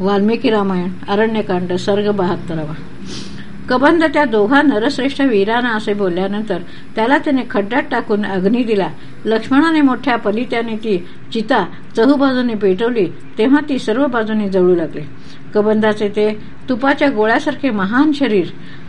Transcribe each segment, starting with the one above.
वाल्मिकी रामायण अरण्यकांड सर्ग बहात्तरावा. कबंद त्या दोघा नरश्रेष्ठ वीरांना असे बोलल्यानंतर त्याला त्याने खड्ड्यात टाकून अग्नी दिला. लक्ष्मणाने मोठ्या पलित्याने ती चिता चहूबाजूने पेटवली तेव्हा ती सर्व बाजूने जळू लागली. कबंदाचे ते तुपाच्या गोळ्यासारखे महान शरीर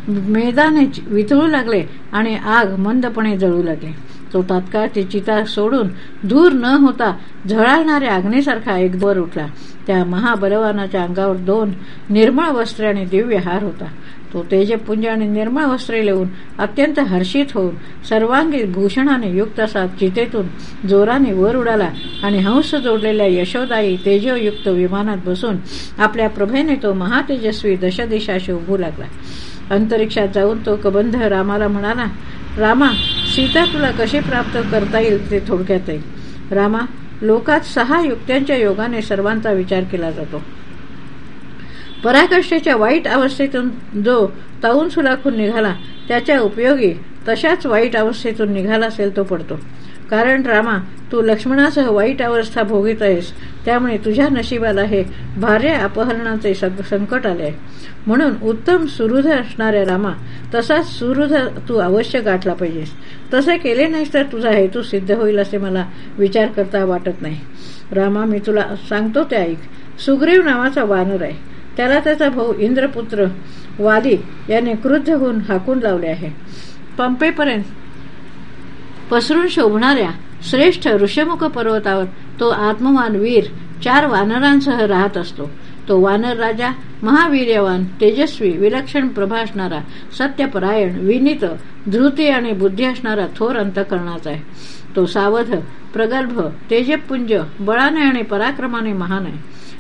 मेदाने वितळू लागले आणि आग मंदपणे जळू लागले. तो तात्काळ ती चिता सोडून दूर न होता झळाळणाऱ्या आग्नेसारखा एक वर उठला. त्या महाबलवानाच्या अंगावर दोन निर्मळ वस्त्रे आणि दिव्य हार होता. तो तेजपुंज आणि निर्मळ वस्त्रे लिहून अत्यंत हर्षित होऊन सर्वांगी भूषणाने युक्त असा चितेतून जोराने वर उडाला आणि हंस जोडलेल्या यशोदाई तेजयुक्त विमानात बसून आपल्या प्रभेने तो महातेजस्वी दशदिशाशी उभू लागला. अंतरिक्षात जाऊन तो कबंध रामाला म्हणाला रामा सीता तुला कशी प्राप्त करता येईल ते थोडक्यात येईल रामा लोकात सहा युक्त्यांच्या योगाने सर्वांचा विचार केला जातो. पराकाष्ठेच्या वाईट अवस्थेतून जो ताऊन सुलाखून निघाला त्याच्या उपयोगी तशाच वाईट अवस्थेतून निघाला असेल तो पडतो. कारण रामा तू लक्ष्मणासह वाईट अवस्था भोगीत आहेस. त्यामुळे तुझ्या नशिबाला हे भार्य अपहरणाचे संकट आले आहे म्हणून उत्तम सुहृद असणाऱ्या रामा तसाच सुहृद तू अवश्य गाठला पाहिजेस. तसे केले नाहीस तर तुझा हेतू सिद्ध होईल असे मला विचार करता वाटत नाही. रामा मी तुला सांगतो ते ऐक. सुग्रीव नावाचा वानर आहे. त्याला त्याचा भाऊ इंद्रपुत्र वाली याने क्रुद्ध होऊन हाकून लावले आहे. पंपेपर्यंत पसरून शोभणाऱ्या श्रेष्ठ ऋषमुख पर्वतावर तो आत्मवान वीर चार वानरांसह राहत असतो. तो वानर राजा महावीर्यवान तेजस्वी विलक्षण प्रभा असणारा सत्यपरायण विनित धृती आणि बुद्धी असणारा थोर अंतकरणाचा आहे. तो सावध प्रगल्भ तेजपुंज बळाने आणि पराक्रमाने महान आहे.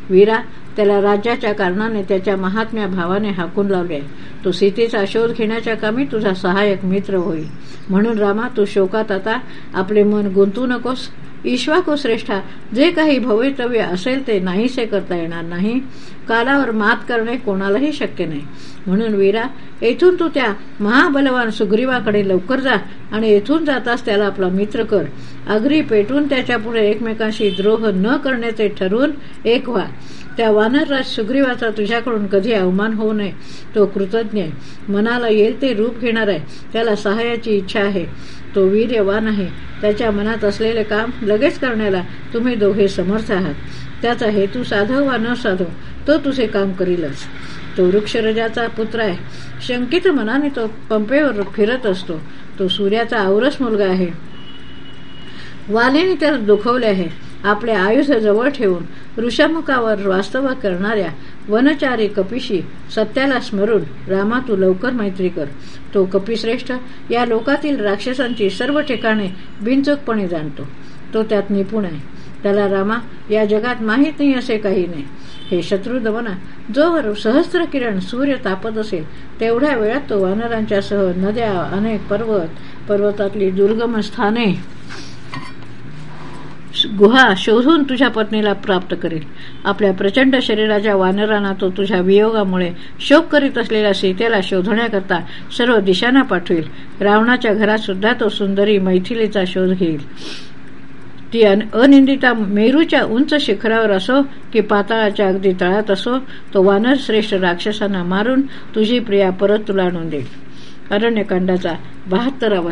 वीरा त्याला राज्याच्या कारणाने त्याच्या महात्म्या भावाने हाकून लावले. तो सीतेचा शोध घेण्याच्या कामी तुझा सहाय्यक मित्र होईल म्हणून रामा तू शोकात आता आपले मन गुंतू नकोस. ईश्वाको श्रेष्ठा जे काही भवितव्य असेल ते नाहीसे करता येणार नाही. कालावर मात करणे कोणालाही शक्य नाही. म्हणून वीरा येथून तू त्या महाबलवान सुग्रीवाकडे लवकर जा आणि येथून जाताच त्याला आपला मित्र कर. अग्री पेटून त्याच्या पुढे एकमेकांशी द्रोह न करण्याचे ठरवून एक व्हा. त्या वानरराज सुग्रीवाचा तुझ्याकडून कधी अवमान होऊ नये. तो कृतज्ञ आहे. मनाला येईल ते रूप घेणार आहे. त्याला सहाय्याची इच्छा आहे. तो वीर्यवान आहे. त्याच्या मनात असलेले काम लगेच करण्याला तुम्ही दोघे समर्थ आहात. त्याचा हेतू साधव वा न साधव तो तुझे काम करीलच. तो वृक्षरजाचा पुत्र आहे. शंकित मनाने तो पंपेवर फिरत असतो. तो सूर्याचा आवरस मुलगा आहे. वालीने तर दुखवले आहे. आपले आयुष्य जवळ ठेवून ऋषमुखावर वास्तव करणाऱ्या वनचारी कपिशी सत्याला स्मरून रामा तू लवकर मैत्री कर. तो कपिश्रेष्ठ या लोकातील राक्षसांची सर्व ठिकाणे बिनचूकपणे जाणतो. तो त्यात निपुण आहे. त्याला रामा या जगात माहीत नाही असे काही नाही. हे शत्रू दमना जोवर सहस्त्र किरण सूर्य तापत असेल तेवढ्या वेळात तो वानरांच्या सह नद्या अनेक पर्वत पर्वतातली दुर्गम स्थाने गुहा शोधून तुझ्या पत्नीला प्राप्त करेल. आपल्या प्रचंड शरीराच्या वानरांना तो तुझ्या वियोगामुळे शोक करीत असलेल्या सीतेला शोधण्याकरता सर्व दिशांना पाठवेल. रावणाच्या घरात सुद्धा तो सुंदरी मैथिलीचा शोध घेईल. ती अनिंदिता मेरूच्या उंच शिखरावर असो की पाताळाच्या अगदी तळात असो तो वानर श्रेष्ठ राक्षसांना मारून तुझी प्रिया परत तुला आणून देईल. अरण्यकांडाचा बहात्तरावा